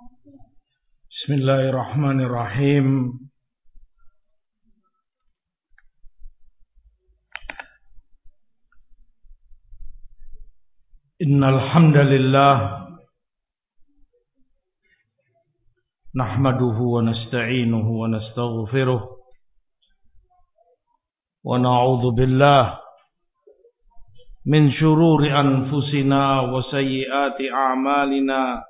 بسم الله الرحمن الرحيم إن الحمد لله نحمده ونستعينه ونستغفره ونعوذ بالله من شرور أنفسنا وسيئات أعمالنا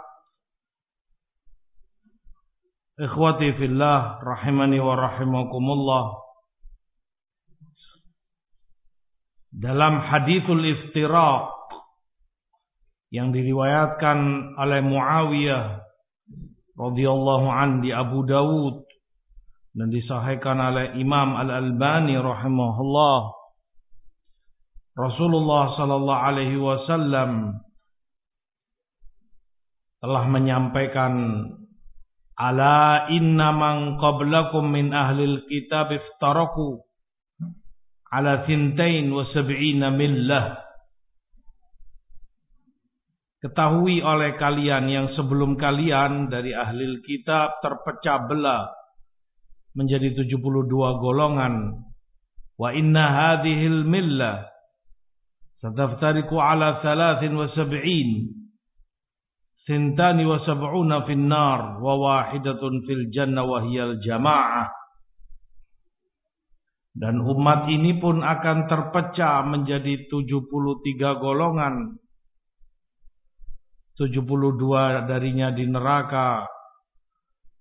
Ikhwati fillah rahimani wa rahimakumullah. Dalam hadithul iftiraq yang diriwayatkan oleh Muawiyah radhiyallahu an di Abu Dawud dan disahihkan oleh Imam Al-Albani rahimahullah Rasulullah sallallahu alaihi wasallam telah menyampaikan Ala inna man qablakum min ahlil kitab iftaraku ala thintain wa sab'ina millah. Ketahui oleh kalian yang sebelum kalian dari ahli kitab terpecah belah menjadi 72 golongan. Wa inna hadhil millah sataftariku ala thalathin wa sab'in Sintani wa sab'una fin nar wa wahidatun fil jannah wa hiyal jamaah. Dan umat ini pun akan terpecah menjadi 73 golongan. 72 darinya di neraka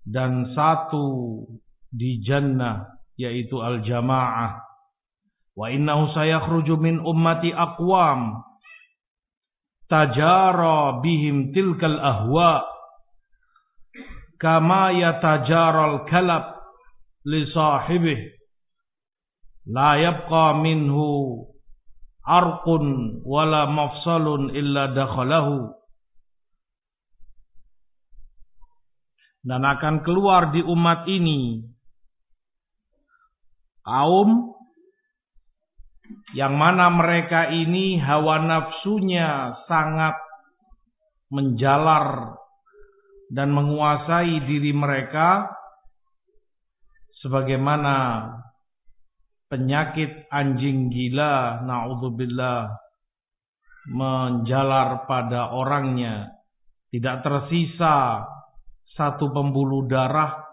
dan satu di jannah yaitu al-jamaah. Wa innahu sayakhruju min ummati aqwam tajara bihim tilkal ahwa kama yatajaral kalab li sahibih. La yabqa minhu arqun wala mafsalun illa dakhalahu. Dan akan keluar di umat ini kaum yang mana mereka ini hawa nafsunya sangat menjalar dan menguasai diri mereka sebagaimana penyakit anjing gila naudzubillah menjalar pada orangnya. Tidak tersisa satu pembuluh darah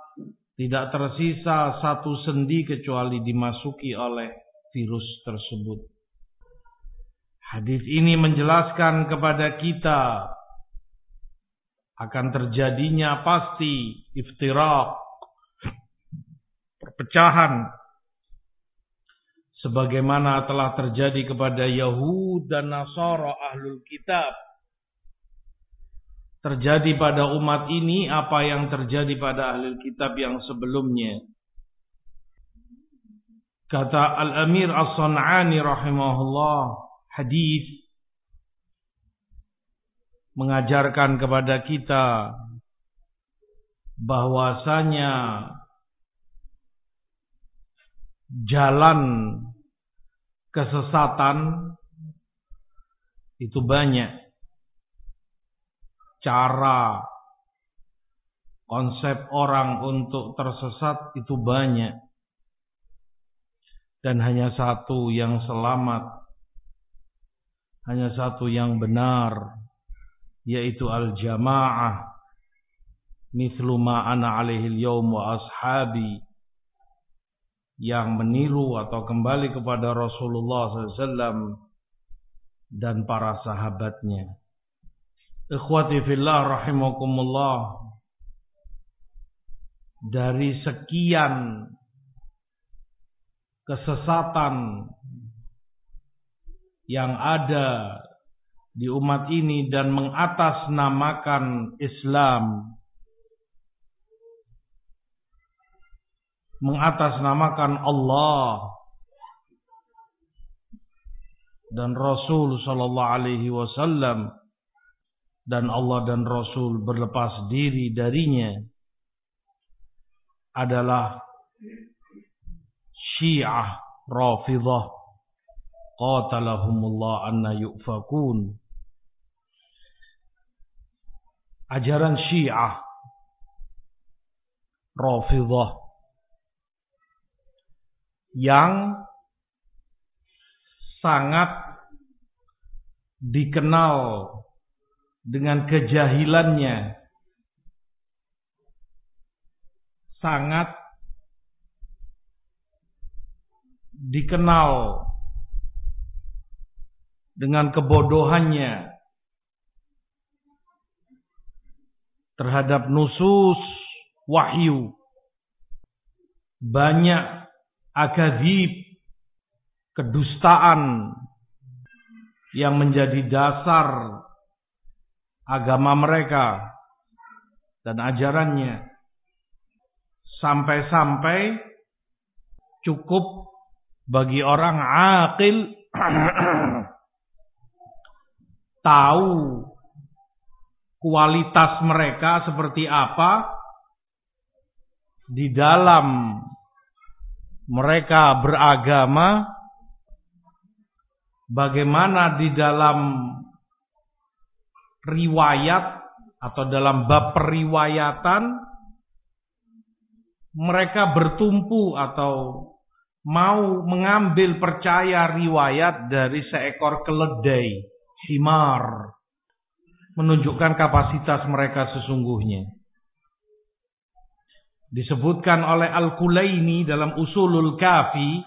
tidak tersisa satu sendi kecuali dimasuki oleh virus tersebut. Hadis ini menjelaskan kepada kita akan terjadinya pasti iftirak, perpecahan sebagaimana telah terjadi kepada Yahud dan Nasara ahlul kitab. Terjadi pada umat ini apa yang terjadi pada ahlul kitab yang sebelumnya. Kata Al-Amir As-San'ani rahimahullah hadis mengajarkan kepada kita bahwasanya jalan kesesatan itu banyak. Cara konsep orang untuk tersesat itu banyak dan hanya satu yang selamat. Hanya satu yang benar yaitu al-jamaah. Mithlu ma ana alaihi wa ashabi. Yang meniru atau kembali kepada Rasulullah SAW dan para sahabatnya. Ikhwati fillah rahimakumullah. Dari sekian kesesatan yang ada di umat ini dan mengatasnamakan Islam. Mengatasnamakan Allah dan Rasul sallallahu alaihi wasallam dan Allah dan Rasul berlepas diri darinya adalah Syiah Rafidah qatalahumullah anna yufakun. Ajaran Syiah Rafidah yang sangat dikenal dengan kejahilannya. Sangat dikenal dengan kebodohannya terhadap nusus wahyu. Banyak akadzib kedustaan yang menjadi dasar agama mereka dan ajarannya. Sampai-sampai cukup bagi orang akil tahu kualitas mereka seperti apa di dalam mereka beragama bagaimana di dalam riwayat atau dalam bab periwayatan mereka bertumpu atau mau mengambil percaya riwayat dari seekor keledai, himar, menunjukkan kapasitas mereka sesungguhnya. Disebutkan oleh Al-Kulaini dalam Usulul Kafi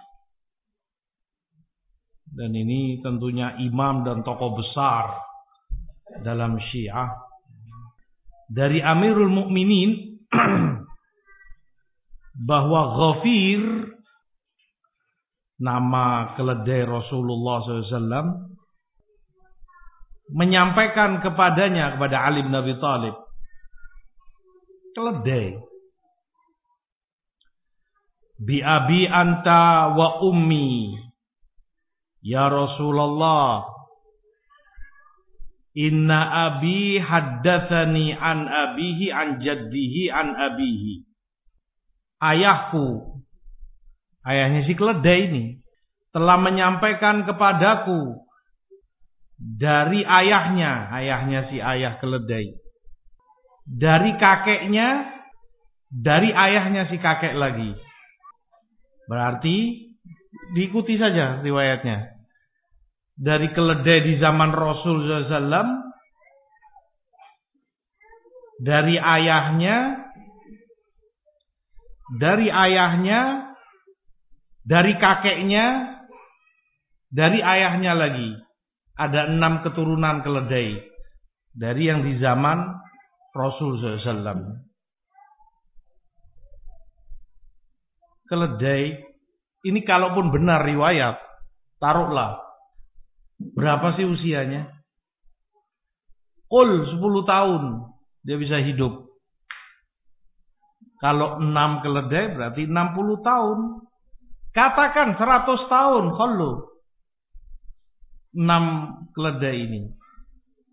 dan ini tentunya imam dan tokoh besar dalam Syiah dari Amirul Mukminin bahwa Ghafir nama keledai Rasulullah SAW menyampaikan kepadanya kepada Ali bin Abi Thalib keledai. Bi abi anta wa ummi. Ya Rasulullah Inna abi haddathani an abihi an jaddihi an abihi. Ayahku Ayahnya si keledai ini Telah menyampaikan kepadaku Dari ayahnya Ayahnya si ayah keledai Dari kakeknya Dari ayahnya si kakek lagi Berarti Diikuti saja riwayatnya. Dari keledai di zaman Rasul SAW. Dari ayahnya. Dari ayahnya. Dari kakeknya. Dari ayahnya lagi. Ada enam keturunan keledai. Dari yang di zaman Rasul SAW. Keledai ini kalaupun benar riwayat, taruhlah. Berapa sih usianya? Kul 10 tahun dia bisa hidup. Kalau 6 keledai berarti 60 tahun. Katakan 100 tahun kalau 6 keledai ini.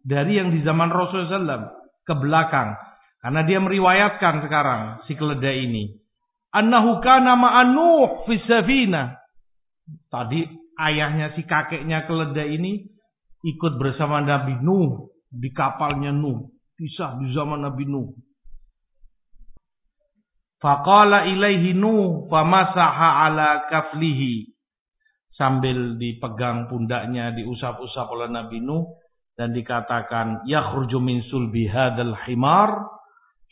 Dari yang di zaman Rasulullah SAW ke belakang. Karena dia meriwayatkan sekarang si keledai ini annahu kana ma'an Nuh fi safina. Tadi ayahnya si kakeknya keledai ini ikut bersama Nabi Nuh di kapalnya Nuh. Kisah di zaman Nabi Nuh. Faqala ilaihi Nuh famasaha ala kaflihi. Sambil dipegang pundaknya, diusap-usap oleh Nabi Nuh. Dan dikatakan, Yakhruju min sulbi hadal himar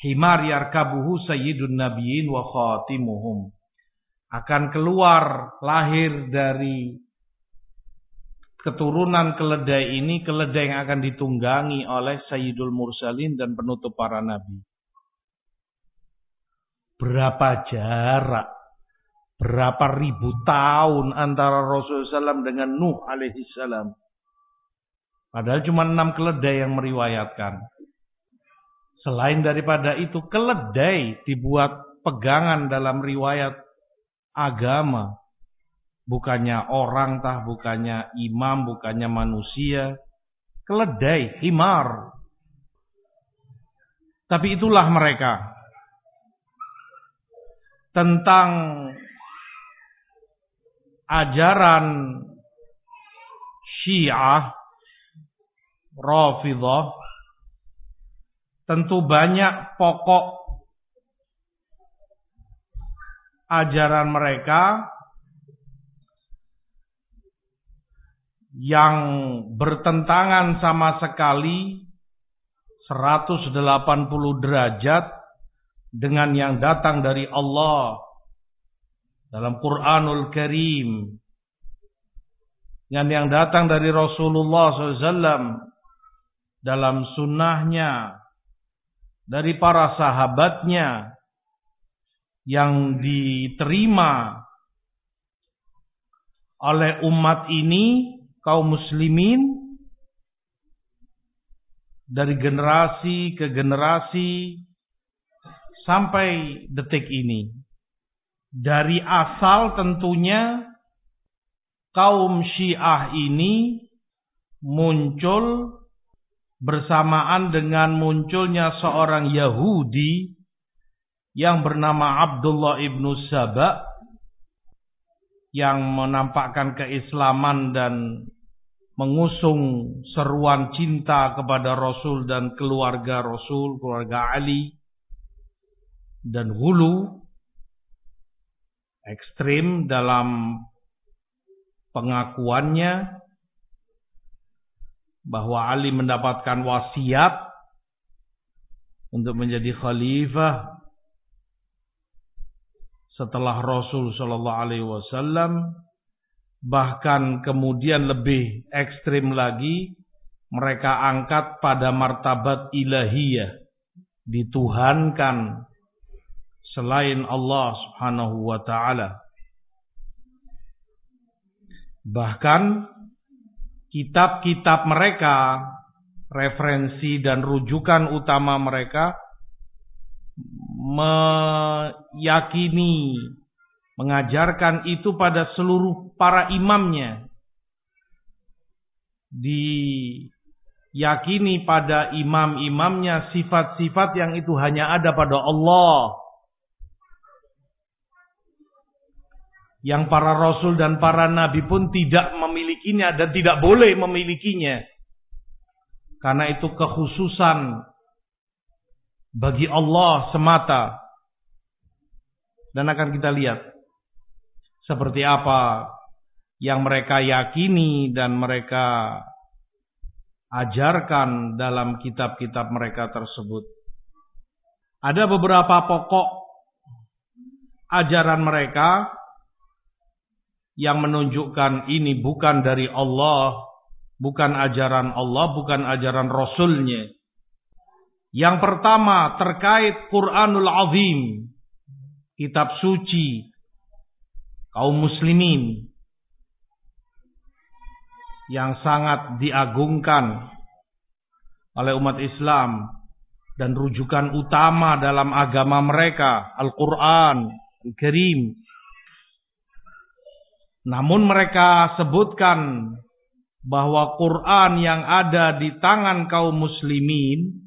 himar yarkabuhu sayyidun nabiyyin wa khatimuhum akan keluar lahir dari keturunan keledai ini keledai yang akan ditunggangi oleh sayyidul mursalin dan penutup para nabi berapa jarak berapa ribu tahun antara Rasulullah SAW dengan Nuh alaihi salam padahal cuma enam keledai yang meriwayatkan Selain daripada itu keledai dibuat pegangan dalam riwayat agama. Bukannya orang tah, bukannya imam, bukannya manusia. Keledai, himar. Tapi itulah mereka. Tentang ajaran Syiah Rafidah tentu banyak pokok ajaran mereka yang bertentangan sama sekali 180 derajat dengan yang datang dari Allah dalam Quranul Karim. Dengan yang datang dari Rasulullah SAW dalam sunnahnya dari para sahabatnya yang diterima oleh umat ini kaum muslimin dari generasi ke generasi sampai detik ini. Dari asal tentunya kaum Syiah ini muncul bersamaan dengan munculnya seorang Yahudi yang bernama Abdullah ibnu Saba yang menampakkan keislaman dan mengusung seruan cinta kepada Rasul dan keluarga Rasul, keluarga Ali dan hulu ekstrim dalam pengakuannya bahwa Ali mendapatkan wasiat untuk menjadi khalifah setelah Rasul Shallallahu Alaihi Wasallam bahkan kemudian lebih ekstrim lagi mereka angkat pada martabat ilahiyah dituhankan selain Allah Subhanahu wa taala bahkan kitab-kitab mereka, referensi dan rujukan utama mereka meyakini, mengajarkan itu pada seluruh para imamnya. Diyakini pada imam-imamnya sifat-sifat yang itu hanya ada pada Allah. Yang para rasul dan para nabi pun tidak memilikinya dan tidak boleh memilikinya. Karena itu kekhususan bagi Allah semata. Dan akan kita lihat seperti apa yang mereka yakini dan mereka ajarkan dalam kitab-kitab mereka tersebut. Ada beberapa pokok ajaran mereka yang menunjukkan ini bukan dari Allah, bukan ajaran Allah, bukan ajaran Rasulnya. Yang pertama terkait Quranul Azim, kitab suci kaum muslimin yang sangat diagungkan oleh umat Islam dan rujukan utama dalam agama mereka, Al-Quran, Al-Karim, namun mereka sebutkan bahwa Quran yang ada di tangan kaum muslimin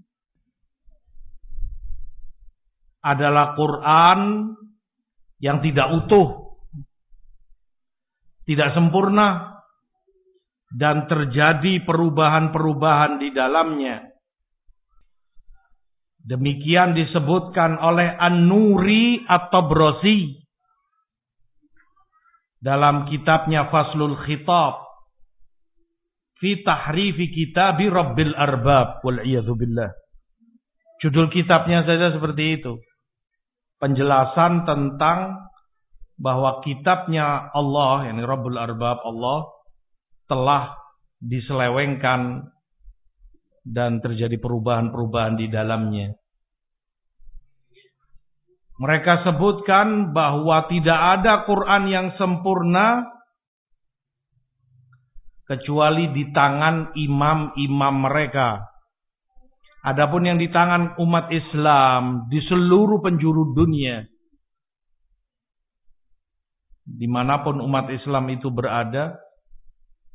adalah Quran yang tidak utuh, tidak sempurna, dan terjadi perubahan-perubahan di dalamnya. Demikian disebutkan oleh An-Nuri atau Brosi dalam kitabnya Faslul Khitab fi tahrifi kitabi Rabbil Arbab wal billah. Judul kitabnya saja seperti itu. Penjelasan tentang bahwa kitabnya Allah, yang Rabbul Arbab Allah telah diselewengkan dan terjadi perubahan-perubahan di dalamnya. Mereka sebutkan bahwa tidak ada Quran yang sempurna kecuali di tangan imam-imam mereka. Adapun yang di tangan umat Islam di seluruh penjuru dunia di mana pun umat Islam itu berada,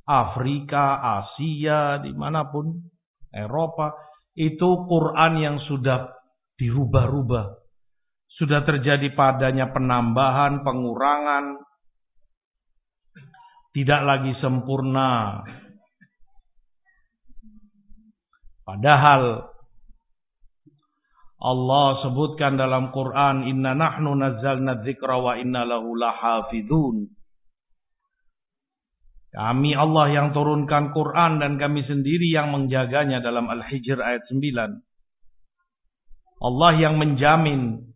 Afrika, Asia, di mana pun, Eropa, itu Quran yang sudah dirubah-rubah. Sudah terjadi padanya penambahan, pengurangan, tidak lagi sempurna. Padahal Allah sebutkan dalam Quran, Inna nahnu nazzalna dzikra wa inna lahu lahafidun. Kami Allah yang turunkan Quran dan kami sendiri yang menjaganya dalam Al-Hijr ayat 9. Allah yang menjamin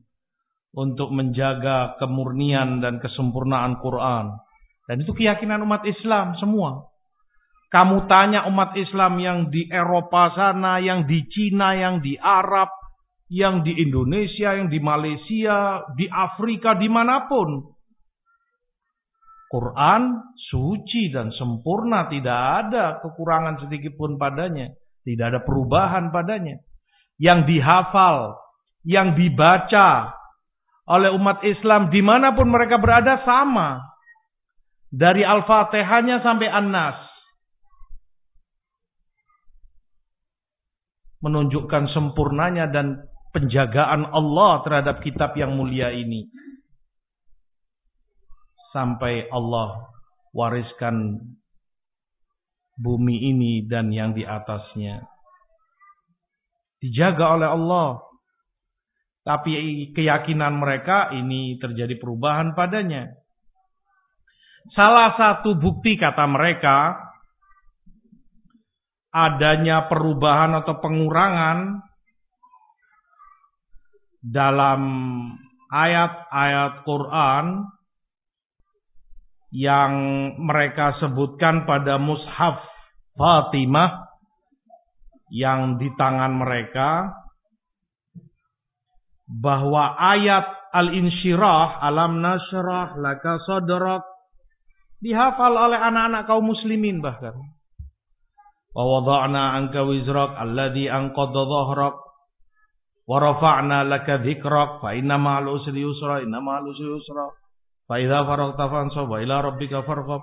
untuk menjaga kemurnian dan kesempurnaan Quran. Dan itu keyakinan umat Islam semua. Kamu tanya umat Islam yang di Eropa sana, yang di Cina, yang di Arab, yang di Indonesia, yang di Malaysia, di Afrika, di mana pun. Quran suci dan sempurna, tidak ada kekurangan sedikit pun padanya, tidak ada perubahan padanya. Yang dihafal, yang dibaca oleh umat Islam di mana pun mereka berada sama. Dari Al-Fatihahnya sampai An-Nas. Menunjukkan sempurnanya dan penjagaan Allah terhadap kitab yang mulia ini sampai Allah wariskan bumi ini dan yang di atasnya. Dijaga oleh Allah. Tapi keyakinan mereka ini terjadi perubahan padanya. Salah satu bukti kata mereka adanya perubahan atau pengurangan dalam ayat-ayat Quran yang mereka sebutkan pada mushaf Fatimah yang di tangan mereka bahwa ayat al-insyirah alam nasrah laka sadrak dihafal oleh anak-anak kaum muslimin bahkan wa wada'na anka wizrak alladhi anqadha dhahrak wa rafa'na laka dhikrak fa inna ma'al usri yusra inna ma'al usri yusra Faidah faragta fansab ila rabbika farghab.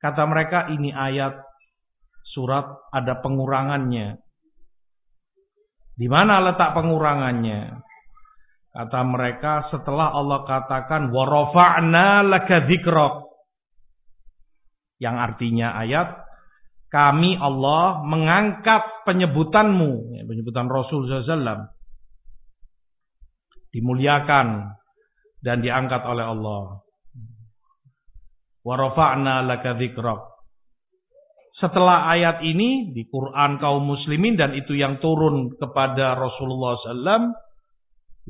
Kata mereka ini ayat surat ada pengurangannya. Di mana letak pengurangannya? Kata mereka setelah Allah katakan warafa'na laka dzikrak. Yang artinya ayat kami Allah mengangkat penyebutanmu, penyebutan Rasul SAW. Dimuliakan dan diangkat oleh Allah. Warafa'na laka dzikrak. Setelah ayat ini di Quran kaum muslimin dan itu yang turun kepada Rasulullah SAW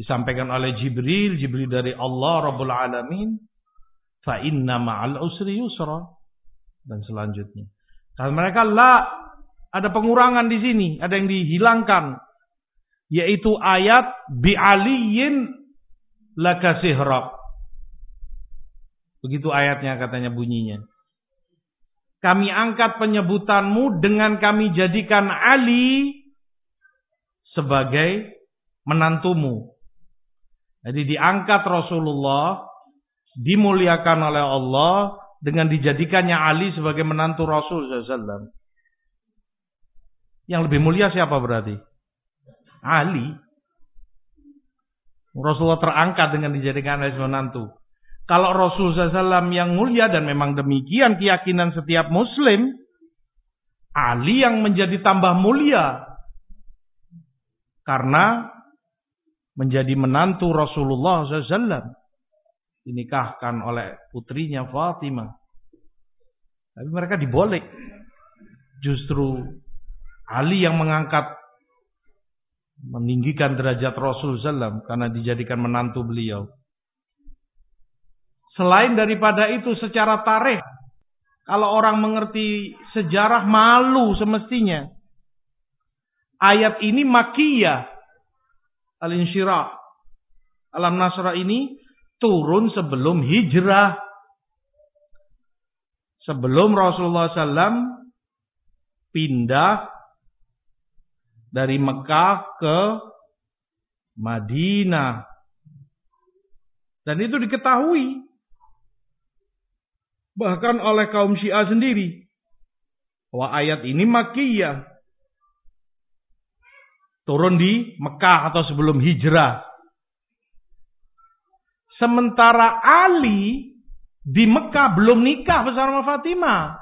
disampaikan oleh Jibril, Jibril dari Allah Rabbul Alamin, fa inna ma'al usri yusra dan selanjutnya. Dan mereka la ada pengurangan di sini, ada yang dihilangkan yaitu ayat bi aliyin laka sihra Begitu ayatnya katanya bunyinya. Kami angkat penyebutanmu dengan kami jadikan Ali sebagai menantumu. Jadi diangkat Rasulullah, dimuliakan oleh Allah dengan dijadikannya Ali sebagai menantu Rasul SAW. Yang lebih mulia siapa berarti? Ali. Rasulullah terangkat dengan dijadikan Ali sebagai menantu. Kalau Rasul SAW yang mulia dan memang demikian keyakinan setiap muslim, Ali yang menjadi tambah mulia. Karena menjadi menantu Rasulullah SAW. Dinikahkan oleh putrinya Fatimah. Tapi mereka diboleh. Justru Ali yang mengangkat meninggikan derajat Rasul SAW karena dijadikan menantu beliau. Selain daripada itu secara tarikh, kalau orang mengerti sejarah malu semestinya. Ayat ini makiyah. Al-insyirah. Alam Nasrah ini turun sebelum hijrah. Sebelum Rasulullah SAW pindah dari Mekah ke Madinah. Dan itu diketahui Bahkan oleh kaum Syiah sendiri. Bahwa ayat ini makiyah. Turun di Mekah atau sebelum hijrah. Sementara Ali di Mekah belum nikah bersama Fatimah.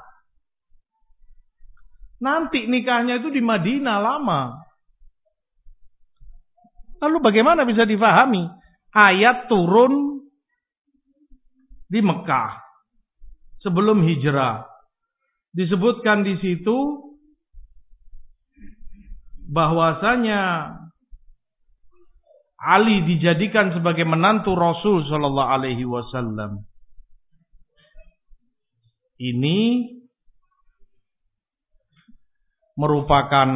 Nanti nikahnya itu di Madinah lama. Lalu bagaimana bisa difahami? Ayat turun di Mekah sebelum hijrah. Disebutkan di situ bahwasanya Ali dijadikan sebagai menantu Rasul Shallallahu Alaihi Wasallam. Ini merupakan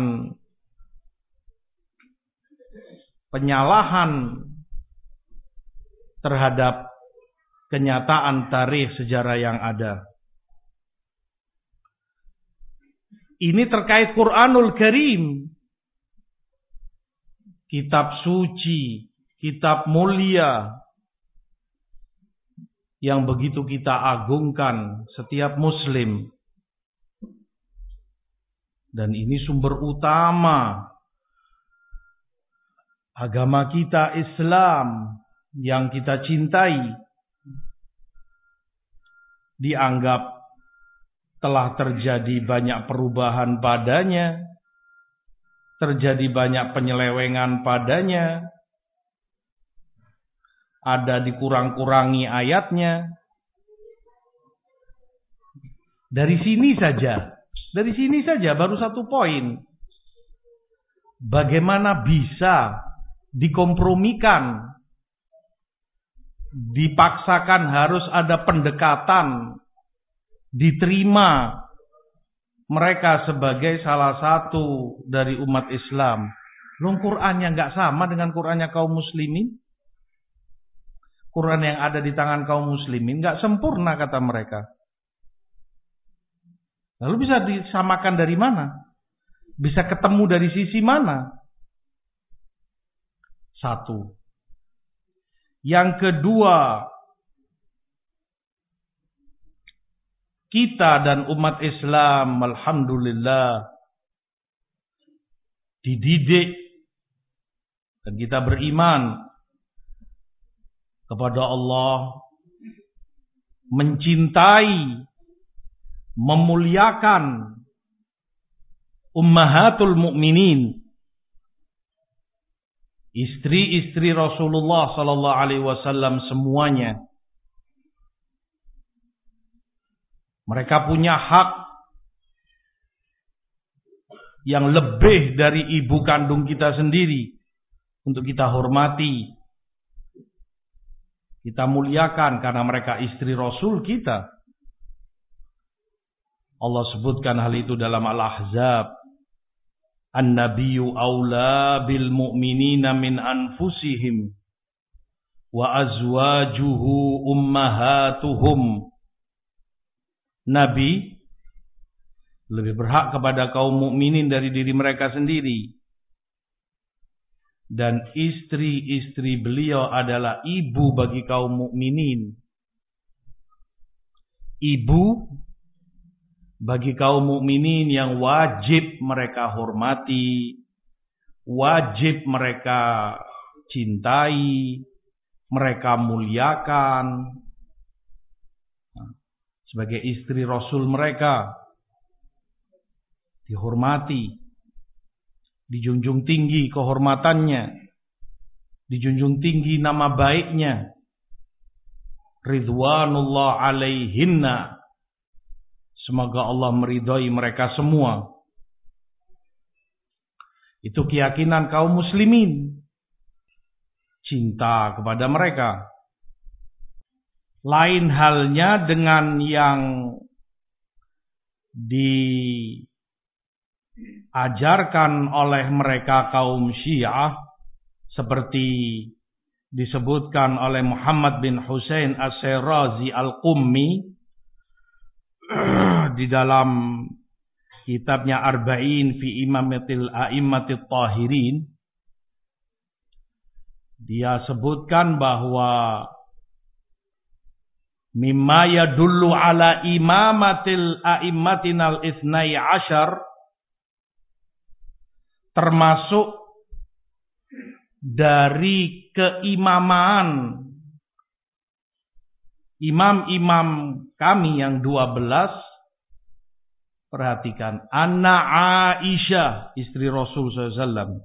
penyalahan terhadap kenyataan tarikh sejarah yang ada. Ini terkait Quranul Karim. Kitab suci, kitab mulia yang begitu kita agungkan setiap muslim. Dan ini sumber utama agama kita Islam yang kita cintai. Dianggap telah terjadi banyak perubahan padanya, terjadi banyak penyelewengan padanya, ada dikurang-kurangi ayatnya. Dari sini saja dari sini saja baru satu poin. Bagaimana bisa dikompromikan, dipaksakan harus ada pendekatan, diterima mereka sebagai salah satu dari umat Islam. Long Qurannya nggak sama dengan Qurannya kaum muslimin. Quran yang ada di tangan kaum muslimin nggak sempurna kata mereka. Lalu bisa disamakan dari mana? Bisa ketemu dari sisi mana? Satu. Yang kedua, kita dan umat Islam alhamdulillah dididik dan kita beriman kepada Allah mencintai memuliakan ummahatul mukminin istri-istri Rasulullah sallallahu alaihi wasallam semuanya mereka punya hak yang lebih dari ibu kandung kita sendiri untuk kita hormati kita muliakan karena mereka istri Rasul kita Allah sebutkan hal itu dalam Al-Ahzab. An-nabiyyu aula bil mu'minina min anfusihim wa azwajuhu ummahatuhum. Nabi lebih berhak kepada kaum mukminin dari diri mereka sendiri. Dan istri-istri beliau adalah ibu bagi kaum mukminin. Ibu bagi kaum mukminin yang wajib mereka hormati, wajib mereka cintai, mereka muliakan sebagai istri Rasul mereka dihormati, dijunjung tinggi kehormatannya, dijunjung tinggi nama baiknya. Ridwanullah alaihinna Semoga Allah meridhoi mereka semua. Itu keyakinan kaum muslimin. Cinta kepada mereka. Lain halnya dengan yang diajarkan oleh mereka kaum Syiah seperti disebutkan oleh Muhammad bin Hussein As-Sirazi Al-Qummi di dalam kitabnya Arba'in fi Imamatil A'immatit Tahirin. Dia sebutkan bahwa mimma yadullu ala imamatil a'immatinal isnai ashar termasuk dari keimaman imam-imam kami yang dua belas. Perhatikan anna Aisyah istri Rasul SAW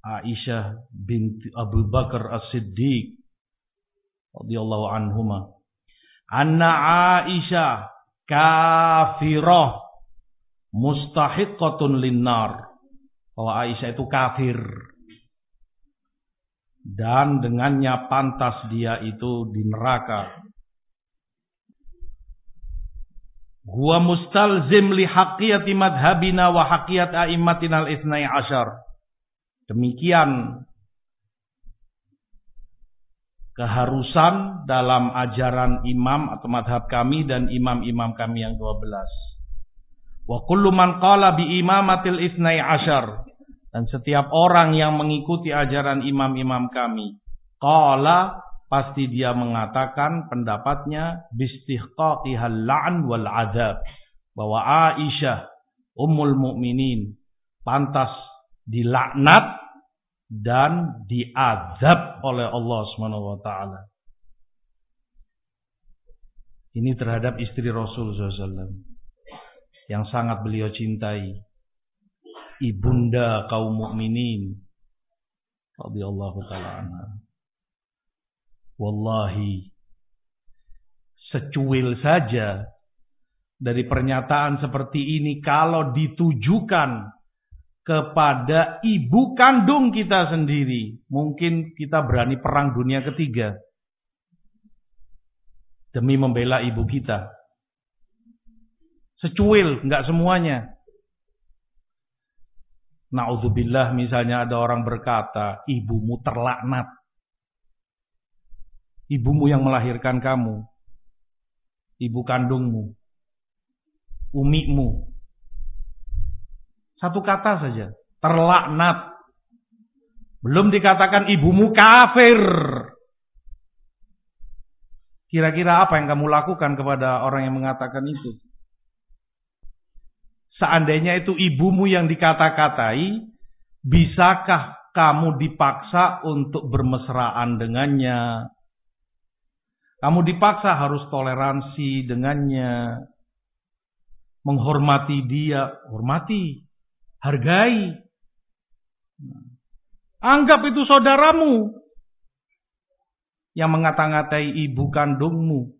Aisyah binti Abu Bakar As-Siddiq radhiyallahu anhuma. Anna Aisyah kafirah mustahiqatun linnar. Bahwa Aisyah itu kafir. Dan dengannya pantas dia itu di neraka. Huwa mustalzim li haqqiyati madhabina wa haqqiyat a'immatina al-ithnai asyar. Demikian keharusan dalam ajaran imam atau madhab kami dan imam-imam kami yang 12. Wa kullu man qala bi imamatil isnai asyar. Dan setiap orang yang mengikuti ajaran imam-imam kami. Qala pasti dia mengatakan pendapatnya bistihqaqihal la'n wal azab. Bahwa Aisyah ummul mukminin pantas dilaknat dan diazab oleh Allah Subhanahu wa taala. Ini terhadap istri Rasul SAW yang sangat beliau cintai, ibunda kaum mukminin radhiyallahu taala anha. Wallahi secuil saja dari pernyataan seperti ini kalau ditujukan kepada ibu kandung kita sendiri. Mungkin kita berani perang dunia ketiga. Demi membela ibu kita. Secuil, enggak semuanya. Na'udzubillah misalnya ada orang berkata, ibumu terlaknat. Ibumu yang melahirkan kamu. Ibu kandungmu. Umikmu. Satu kata saja. Terlaknat. Belum dikatakan ibumu kafir. Kira-kira apa yang kamu lakukan kepada orang yang mengatakan itu? Seandainya itu ibumu yang dikata-katai, bisakah kamu dipaksa untuk bermesraan dengannya? Kamu dipaksa harus toleransi dengannya. Menghormati dia, hormati. Hargai. Anggap itu saudaramu yang mengata-ngatai ibu kandungmu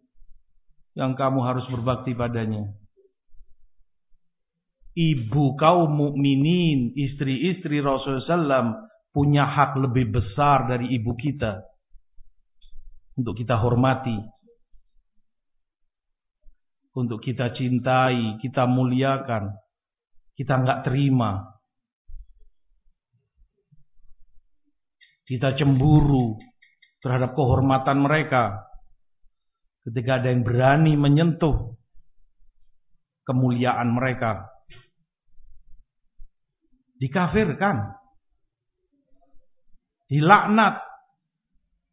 yang kamu harus berbakti padanya. Ibu kaum mukminin, istri-istri Rasulullah SAW punya hak lebih besar dari ibu kita untuk kita hormati, untuk kita cintai, kita muliakan kita nggak terima. Kita cemburu terhadap kehormatan mereka. Ketika ada yang berani menyentuh kemuliaan mereka. Dikafirkan. Dilaknat.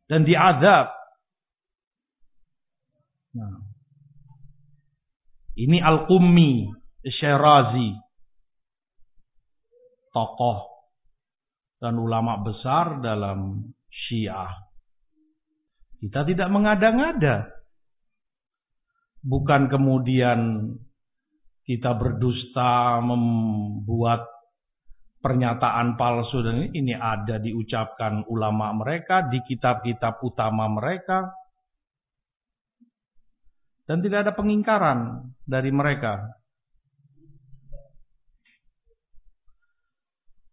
Dan diadab. Nah. Ini Al-Qummi Syirazi tokoh dan ulama besar dalam Syiah. Kita tidak mengada-ngada. Bukan kemudian kita berdusta membuat pernyataan palsu dan ini, ini ada diucapkan ulama mereka di kitab-kitab utama mereka dan tidak ada pengingkaran dari mereka.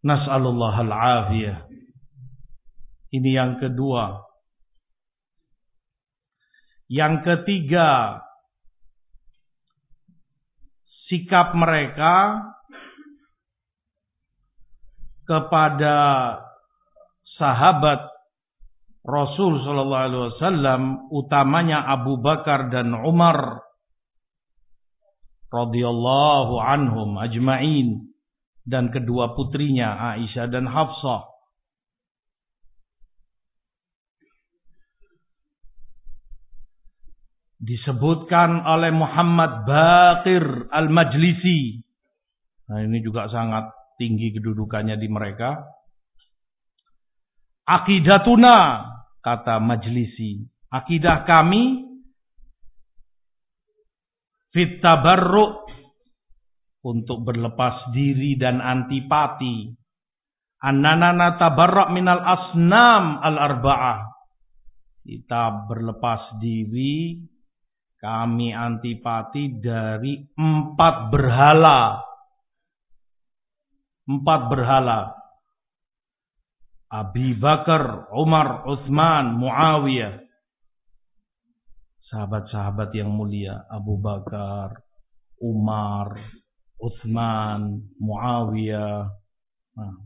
Nas'alullah al-afiyah. Ini yang kedua. Yang ketiga, sikap mereka kepada sahabat Rasul sallallahu alaihi wasallam utamanya Abu Bakar dan Umar radhiyallahu anhum ajma'in dan kedua putrinya Aisyah dan Hafsah. disebutkan oleh Muhammad Baqir Al-Majlisi. Nah, ini juga sangat tinggi kedudukannya di mereka. Akidatuna kata Majlisi, akidah kami fit tabarru untuk berlepas diri dan antipati. Annana tabarra minal asnam al-arba'ah. Kita berlepas diri, kami antipati dari empat berhala. Empat berhala. Abi Bakar, Umar, Uthman, Muawiyah. Sahabat-sahabat yang mulia. Abu Bakar, Umar, Uthman, Muawiyah. Nah.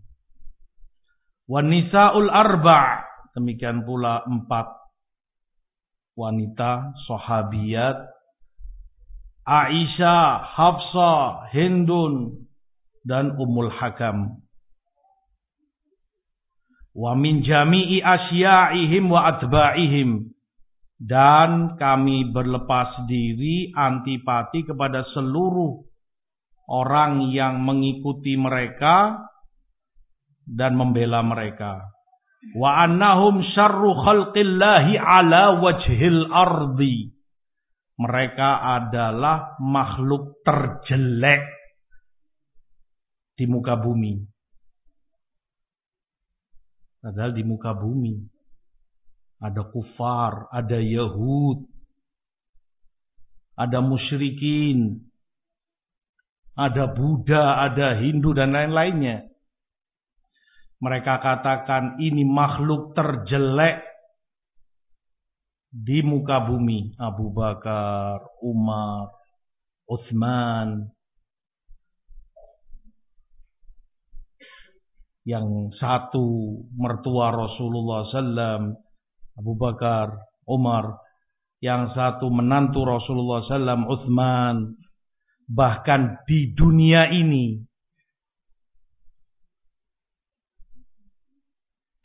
Wanisa'ul arba' demikian pula empat wanita sahabiyat Aisyah, Hafsah, Hindun dan Ummul Hakam. Wa min jami'i asya'ihim wa atba'ihim dan kami berlepas diri antipati kepada seluruh orang yang mengikuti mereka dan membela mereka. Wa annahum syarru khalqillahi ala wajhil ardi. Mereka adalah makhluk terjelek di muka bumi. Padahal di muka bumi ada kufar, ada Yahud, ada musyrikin, ada Buddha, ada Hindu dan lain-lainnya. Mereka katakan ini makhluk terjelek di muka bumi. Abu Bakar, Umar, Uthman. Yang satu mertua Rasulullah SAW, Abu Bakar, Umar. Yang satu menantu Rasulullah SAW, Uthman bahkan di dunia ini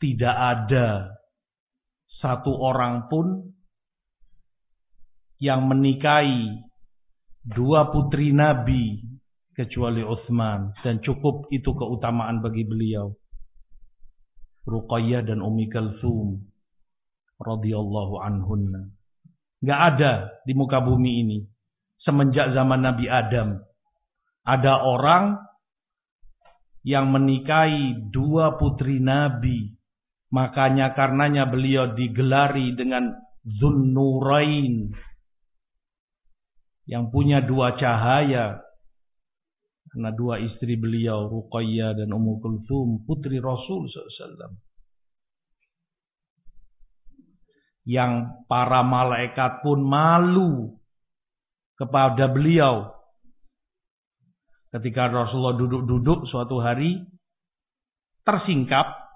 tidak ada satu orang pun yang menikahi dua putri Nabi kecuali Uthman dan cukup itu keutamaan bagi beliau. Ruqayyah dan Ummi Kalthum radhiyallahu anhunna. Enggak ada di muka bumi ini semenjak zaman Nabi Adam. Ada orang yang menikahi dua putri Nabi. Makanya karenanya beliau digelari dengan Zunnurain. Yang punya dua cahaya. Karena dua istri beliau, Ruqayyah dan Ummu Kulthum, putri Rasul SAW. Yang para malaikat pun malu kepada beliau. Ketika Rasulullah duduk-duduk suatu hari, tersingkap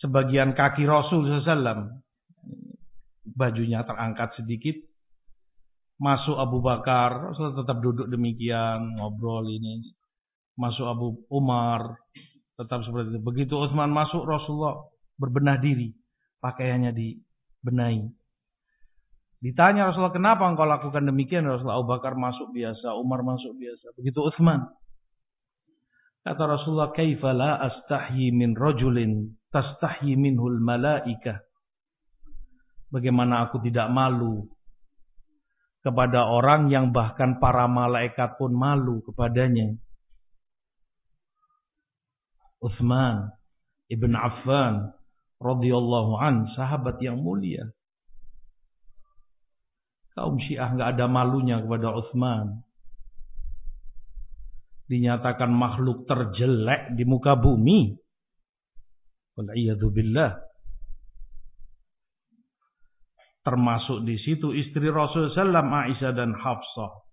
sebagian kaki Rasul SAW. Bajunya terangkat sedikit. Masuk Abu Bakar, Rasul tetap duduk demikian, ngobrol ini. Masuk Abu Umar, tetap seperti itu. Begitu Utsman masuk, Rasulullah berbenah diri. Pakaiannya dibenahi. Ditanya Rasulullah, kenapa engkau lakukan demikian? Rasulullah Abu Bakar masuk biasa, Umar masuk biasa. Begitu Utsman. Kata Rasulullah, "Kaifa la astahyi min rajulin tastahyi minhul malaika?" Bagaimana aku tidak malu kepada orang yang bahkan para malaikat pun malu kepadanya. Utsman ibn Affan radhiyallahu an, sahabat yang mulia. Kaum Syiah nggak ada malunya kepada Utsman. Dinyatakan makhluk terjelek di muka bumi. Wal'iyadzubillah. Termasuk di situ istri Rasul sallam Aisyah dan Hafsah.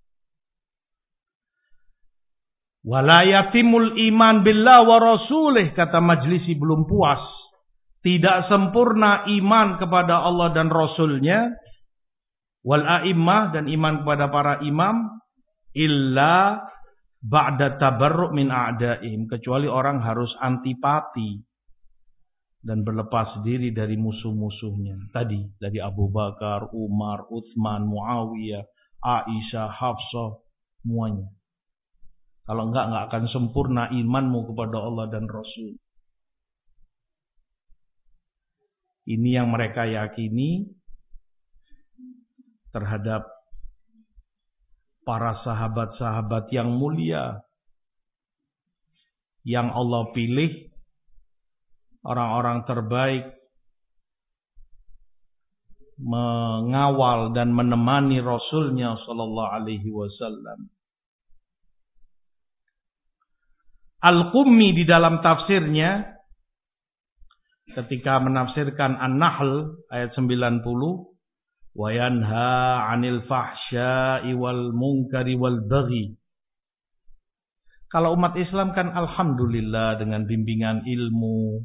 Walayatimul iman billah wa rasulih kata majlisi belum puas. Tidak sempurna iman kepada Allah dan Rasulnya wal a'immah dan iman kepada para imam illa ba'da tabarru' min a'daim kecuali orang harus antipati dan berlepas diri dari musuh-musuhnya. Tadi dari Abu Bakar, Umar, Uthman, Muawiyah, Aisyah, Hafsah, semuanya. Kalau enggak, enggak akan sempurna imanmu kepada Allah dan Rasul. Ini yang mereka yakini terhadap para sahabat-sahabat yang mulia yang Allah pilih orang-orang terbaik mengawal dan menemani Rasulnya Sallallahu Alaihi Wasallam. Al-Qummi di dalam tafsirnya ketika menafsirkan An-Nahl ayat 90 fahsya'i wal munkari wal baghi kalau umat Islam kan alhamdulillah dengan bimbingan ilmu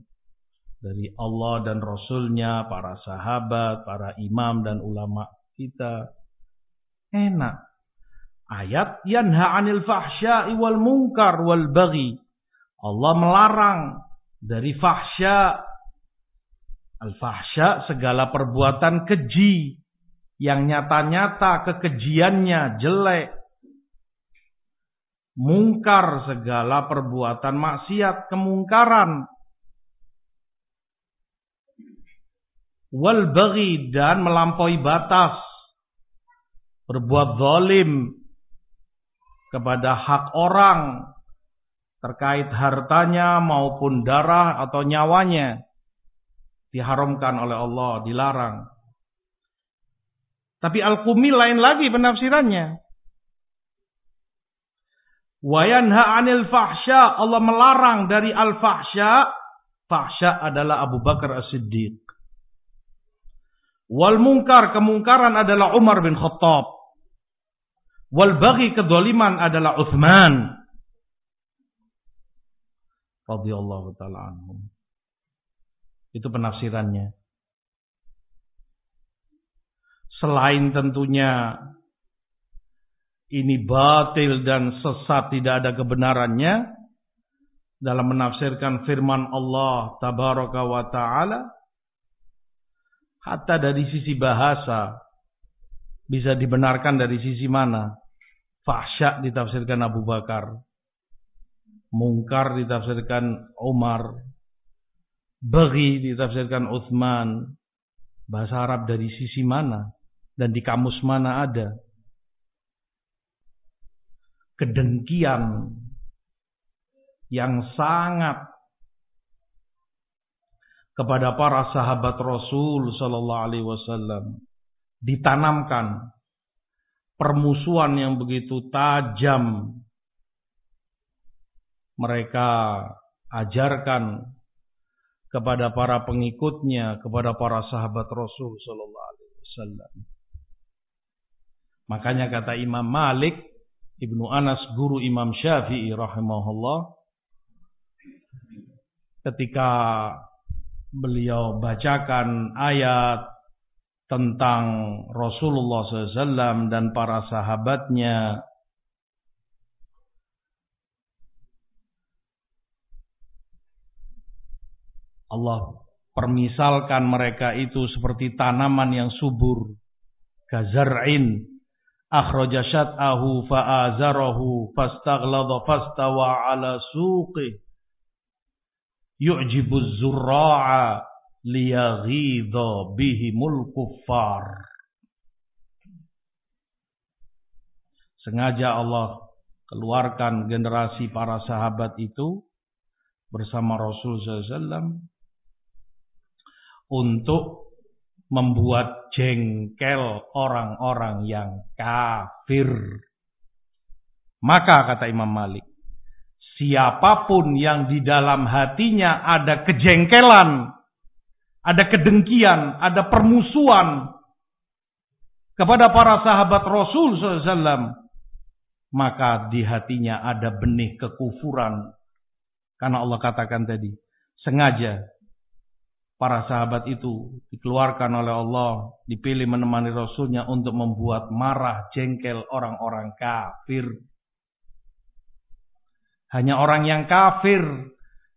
dari Allah dan Rasulnya, para sahabat, para imam dan ulama kita. Enak. Ayat yanha anil fahsya'i wal munkar wal baghi. Allah melarang dari fahsya. Al-fahsya segala perbuatan keji. Yang nyata-nyata kekejiannya jelek. Mungkar segala perbuatan maksiat, kemungkaran wal baghi dan melampaui batas berbuat zalim kepada hak orang terkait hartanya maupun darah atau nyawanya diharamkan oleh Allah, dilarang. Tapi Al-Qumi lain lagi penafsirannya. Wa yanha 'anil fahsya, Allah melarang dari al-fahsya. Fahsya adalah Abu Bakar As-Siddiq. Wal mungkar kemungkaran adalah Umar bin Khattab. Wal bagi kedoliman adalah Uthman. Radiyallahu ta'ala anhum. Itu penafsirannya. Selain tentunya ini batil dan sesat tidak ada kebenarannya dalam menafsirkan firman Allah tabaraka wa taala Hatta dari sisi bahasa bisa dibenarkan dari sisi mana? Fahsya ditafsirkan Abu Bakar. Mungkar ditafsirkan Umar. Bagi ditafsirkan Uthman. Bahasa Arab dari sisi mana? Dan di kamus mana ada? Kedengkian yang sangat kepada para sahabat Rasul sallallahu alaihi wasallam ditanamkan permusuhan yang begitu tajam mereka ajarkan kepada para pengikutnya kepada para sahabat Rasul sallallahu alaihi wasallam makanya kata Imam Malik Ibnu Anas guru Imam Syafi'i rahimahullah ketika beliau bacakan ayat tentang Rasulullah SAW dan para sahabatnya. Allah permisalkan mereka itu seperti tanaman yang subur. Kazar'in akhraja syat'ahu fa'azarahu fastaghlada fastawa ala suqih yu'jibu zurra'a liyaghidha bihimul kuffar. Sengaja Allah keluarkan generasi para sahabat itu bersama Rasul SAW untuk membuat jengkel orang-orang yang kafir. Maka kata Imam Malik, Siapa pun yang di dalam hatinya ada kejengkelan, ada kedengkian, ada permusuhan kepada para sahabat Rasul SAW, maka di hatinya ada benih kekufuran. Karena Allah katakan tadi, sengaja para sahabat itu dikeluarkan oleh Allah, dipilih menemani Rasulnya untuk membuat marah, jengkel orang-orang kafir. Hanya orang yang kafir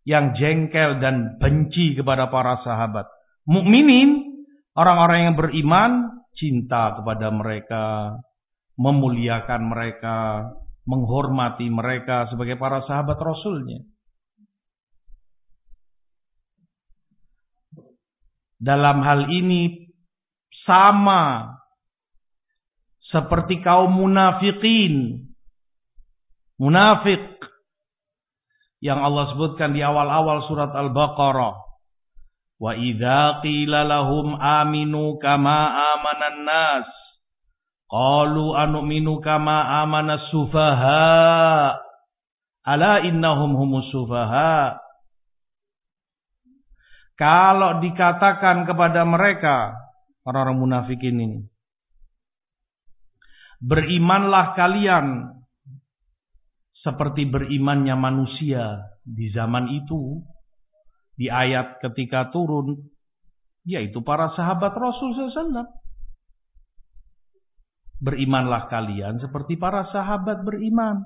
yang jengkel dan benci kepada para sahabat. Mukminin, orang-orang yang beriman, cinta kepada mereka, memuliakan mereka, menghormati mereka sebagai para sahabat Rasulnya. Dalam hal ini sama seperti kaum munafikin. Munafik yang Allah sebutkan di awal-awal surat Al-Baqarah. Wa idza qila lahum aminu kama amanan nas qalu anu'minu kama amana sufaha ala innahum humus sufaha kalau dikatakan kepada mereka, orang-orang munafikin ini, berimanlah kalian seperti berimannya manusia di zaman itu, di ayat ketika turun, yaitu para sahabat Rasul SAW. Berimanlah kalian seperti para sahabat beriman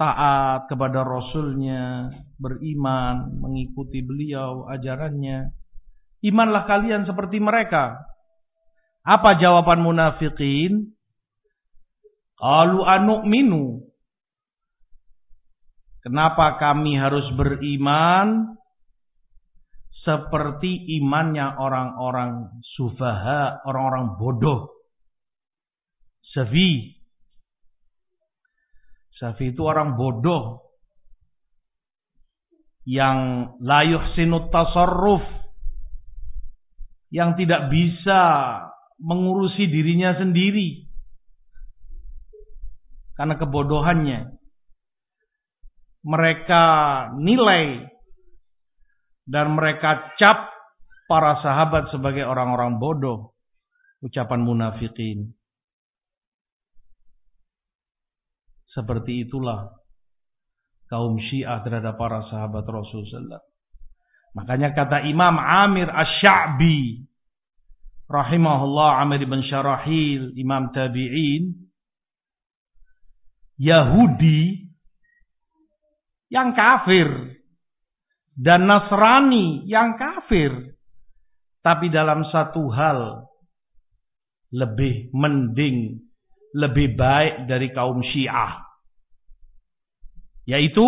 taat kepada Rasulnya, beriman, mengikuti beliau, ajarannya. Imanlah kalian seperti mereka. Apa jawaban munafikin? Qalu minu. Kenapa kami harus beriman seperti imannya orang-orang sufaha, orang-orang bodoh. Sevi, Syafi'i itu orang bodoh. Yang layuh sinut tasarruf. Yang tidak bisa mengurusi dirinya sendiri. Karena kebodohannya. Mereka nilai. Dan mereka cap para sahabat sebagai orang-orang bodoh. Ucapan munafikin Seperti itulah kaum Syiah terhadap para sahabat Rasulullah. Makanya kata Imam Amir Ash-Sha'bi rahimahullah Amir bin Syarahil, Imam Tabi'in, Yahudi yang kafir dan Nasrani yang kafir. Tapi dalam satu hal lebih mending lebih baik dari kaum Syiah. Yaitu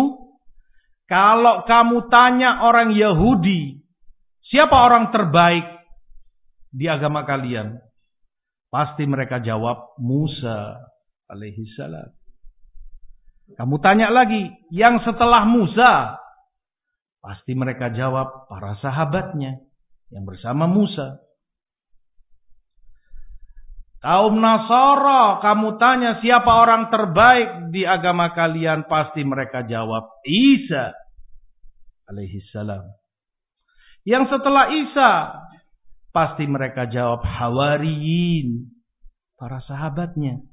kalau kamu tanya orang Yahudi, siapa orang terbaik di agama kalian? Pasti mereka jawab Musa alaihi salam. Kamu tanya lagi, yang setelah Musa? Pasti mereka jawab para sahabatnya yang bersama Musa. Kaum Nasara, kamu tanya siapa orang terbaik di agama kalian, pasti mereka jawab Isa alaihi salam. Yang setelah Isa, pasti mereka jawab Hawariyin, para sahabatnya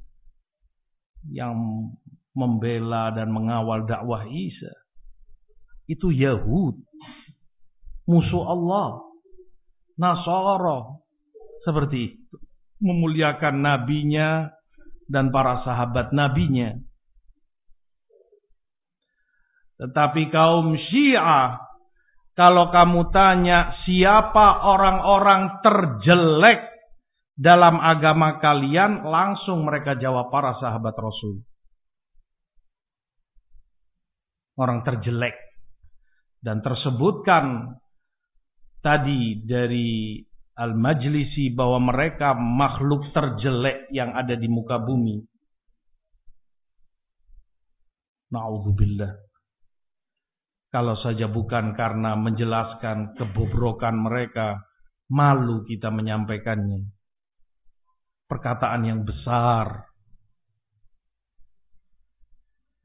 yang membela dan mengawal dakwah Isa. Itu Yahud, musuh Allah, Nasara, seperti itu memuliakan nabinya dan para sahabat nabinya. Tetapi kaum Syiah, kalau kamu tanya siapa orang-orang terjelek dalam agama kalian, langsung mereka jawab para sahabat Rasul. Orang terjelek. Dan tersebutkan tadi dari Al-Majlisi bahwa mereka makhluk terjelek yang ada di muka bumi. Na'udzubillah. Kalau saja bukan karena menjelaskan kebobrokan mereka, malu kita menyampaikannya. Perkataan yang besar.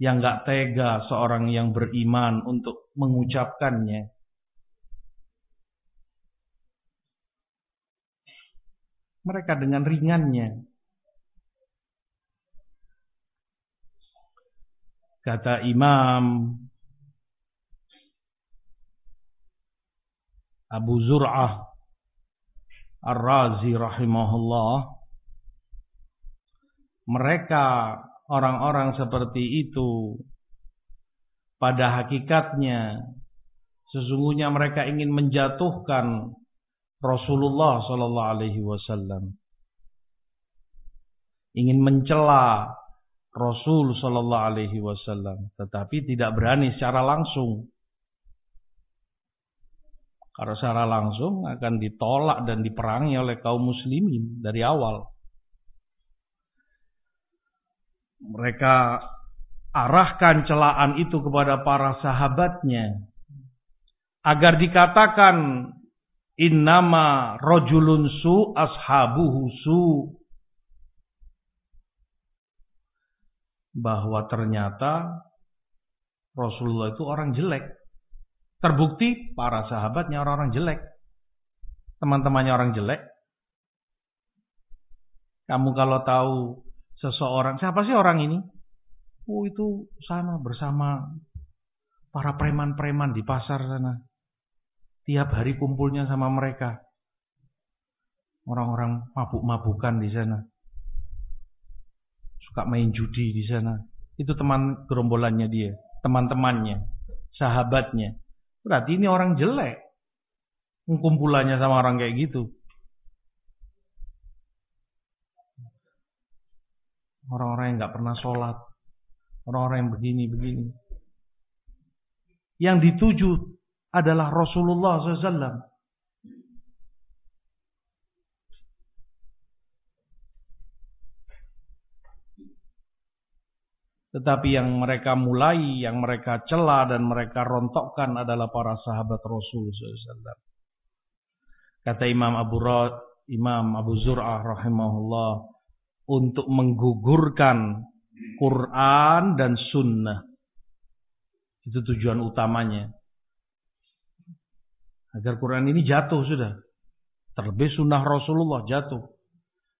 Yang gak tega seorang yang beriman untuk mengucapkannya. Mereka dengan ringannya. Kata Imam Abu Zur'ah Ar-Razi rahimahullah mereka orang-orang seperti itu pada hakikatnya Sesungguhnya mereka ingin menjatuhkan Rasulullah sallallahu alaihi wasallam. Ingin mencela Rasul sallallahu alaihi wasallam, tetapi tidak berani secara langsung. Karena secara langsung akan ditolak dan diperangi oleh kaum muslimin dari awal. Mereka arahkan celaan itu kepada para sahabatnya agar dikatakan innama rojulun su ashabuhu su bahwa ternyata Rasulullah itu orang jelek. Terbukti para sahabatnya orang-orang jelek. Teman-temannya orang jelek. Kamu kalau tahu seseorang, siapa sih orang ini? Oh itu sana bersama para preman-preman di pasar sana. Tiap hari kumpulnya sama mereka. Orang-orang mabuk-mabukan di sana. Suka main judi di sana. Itu teman gerombolannya dia. Teman-temannya. Sahabatnya. Berarti ini orang jelek. Kumpulannya sama orang kayak gitu. Orang-orang yang gak pernah sholat. Orang-orang yang begini-begini. Yang dituju adalah Rasulullah SAW. Tetapi yang mereka mulai, yang mereka cela dan mereka rontokkan adalah para sahabat Rasul SAW. Kata Imam Abu Rad, Imam Abu Zur'ah rahimahullah untuk menggugurkan Quran dan Sunnah. Itu tujuan utamanya. Agar Quran ini jatuh sudah. Terlebih sunnah Rasulullah jatuh.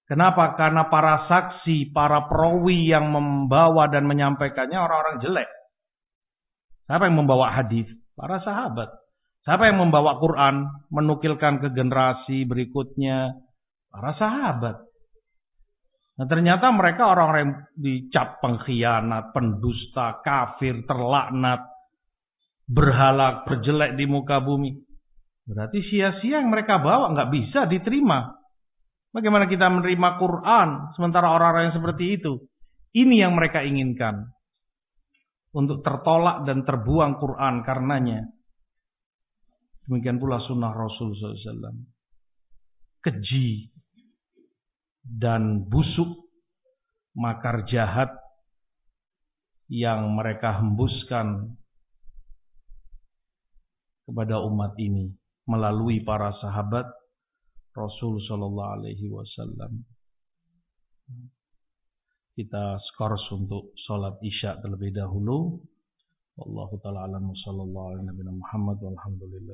Kenapa? Karena para saksi, para perawi yang membawa dan menyampaikannya orang-orang jelek. Siapa yang membawa hadis? Para sahabat. Siapa yang membawa Quran, menukilkan ke generasi berikutnya? Para sahabat. Nah ternyata mereka orang-orang yang dicap pengkhianat, pendusta, kafir, terlaknat, berhala, berjelek di muka bumi. Berarti sia-sia yang mereka bawa nggak bisa diterima. Bagaimana kita menerima Quran sementara orang-orang yang seperti itu? Ini yang mereka inginkan. Untuk tertolak dan terbuang Quran karenanya. Demikian pula sunnah Rasul SAW. Keji dan busuk makar jahat yang mereka hembuskan kepada umat ini melalui para sahabat Rasul Shallallahu Alaihi Wasallam. Kita skors untuk sholat isya terlebih dahulu. Wallahu taala alam sallallahu alaihi Muhammad walhamdulillah.